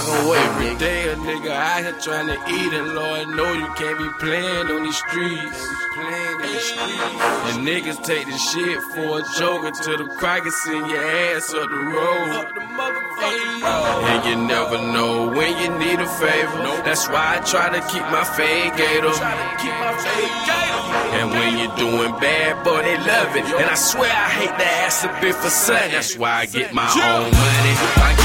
fucking way, Every day a nigga out here trying to eat, and Lord know you can't be playing on these streets. In. And niggas take this shit for a joke until the crackers send your ass up the road. And you never know when you need a favor. That's why I try to keep my fade gator. And when you're doing bad, boy, they love it. And I swear I hate to ask a bit for something. That's why I get my own money. I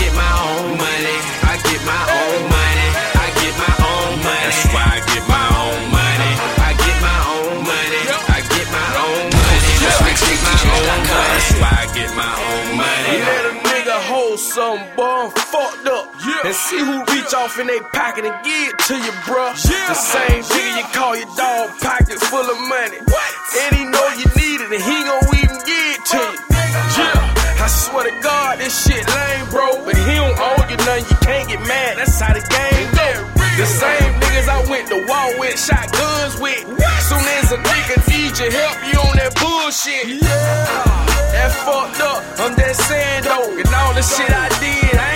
And see who reach off in they pocket and give it to you, bruh. The same nigga you call your dog pocket full of money. And he know you need it and he gon' even give it to you. Yeah, I swear to God, this shit lame, bro. But he don't owe you nothing, you can't get mad. That's how the game go. The same niggas I went to war with, shot guns with. Soon as a nigga need your help, you on that bullshit. Yeah. That fucked up, I'm just saying though. And all the shit I did, I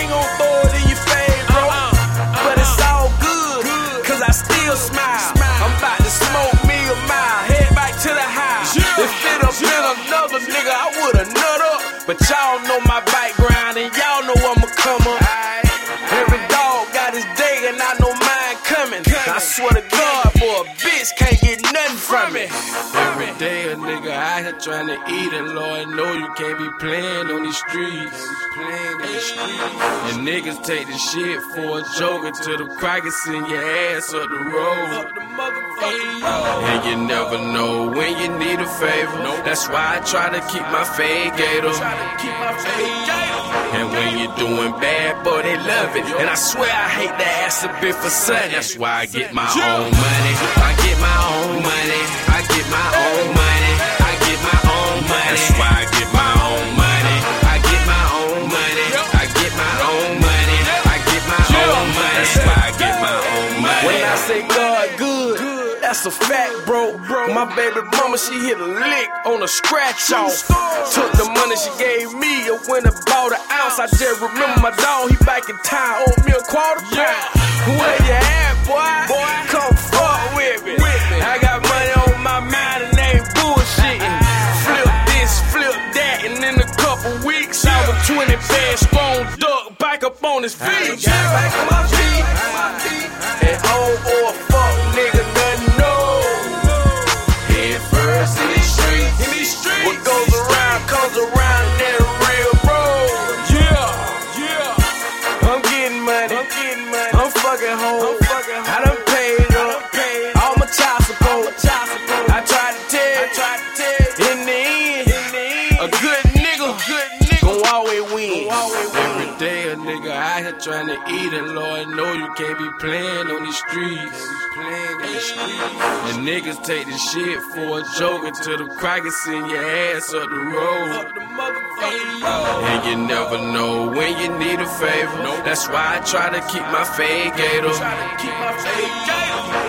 But y'all know my background and y'all know I'ma come up. Every dog got his day and I know mine coming. I swear to God, boy, a bitch can't get here trying to eat, and Lord know you can't be playing on these streets. Playing in the streets. And niggas take this shit for a joke until the crackers send your ass up the road. And you never know when you need a favor. That's why I try to keep my fade gator. And when you're doing bad, boy, they love it. And I swear I hate to ask a bit for something. That's why I get my own money. I get my own money. I get my own money. Money. That's why I get my own money. I get my own money. I get my own money. I get my own money. That's why I get my own money. When I say God good, that's a fact, bro. My baby mama, she hit a lick on a scratch off. Took the money she gave me and went and bought an ounce. I just remember my dog, he back in town, owed me a quarter pound. Where you at, couple weeks, I was 20 bad spawn duck back up on his feet. Back on my feet. And on or fuck nigga, nothing. Head first in these streets. In these streets. What goes around comes around that real road. Yeah, yeah. I'm getting money. I'm getting money. I'm fucking home. I'm fucking home. I done paid up. All my child support. I tried to tell. I tried to tell. In the end, in the end, a good good nigga, gon' always win. Every day a nigga out here trying to eat, and Lord know you can't be playing on these streets. Playing in the streets. And niggas take this shit for a joke until the crackers send your ass up the road. And you never know when you need a favor. That's why I try to keep my fade gator.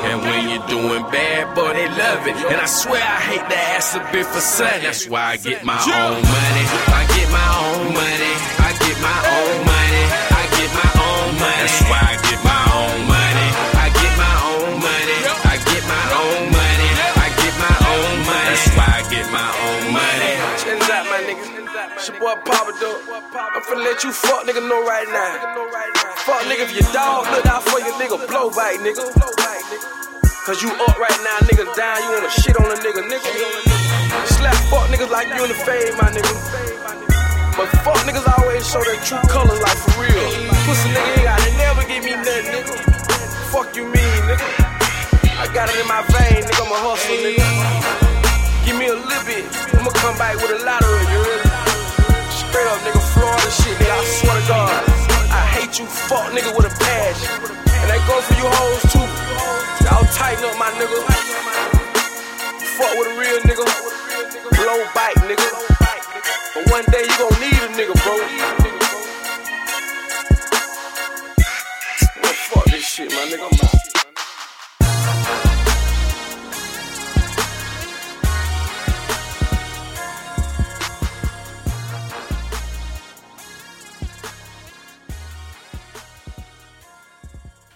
And when you're doing bad, boy, they love it. And I swear I hate to ask a bit for something. That's why I get my own money. I get my own money. I get my own money. I get my own money. That's why I get my It's your boy Papa Duck. I'm finna let you fuck nigga know right now. Fuck nigga, if your dog look out for your nigga, blow back, nigga. Cause you up right now, nigga down, you wanna shit on a nigga, nigga. Slap fuck niggas like you in the fade, my nigga. But fuck niggas always show their true colors like for real. Pussy nigga ain't gotta never give me nothing, nigga. Fuck you mean, nigga. I got it in my vein, nigga, I'm a hustler, nigga. Give me a little bit, I'ma come back with a lot you, fuck nigga, with a passion. And that goes for you hoes too. Y'all tighten up, my nigga. Fuck with a real nigga. Blow back,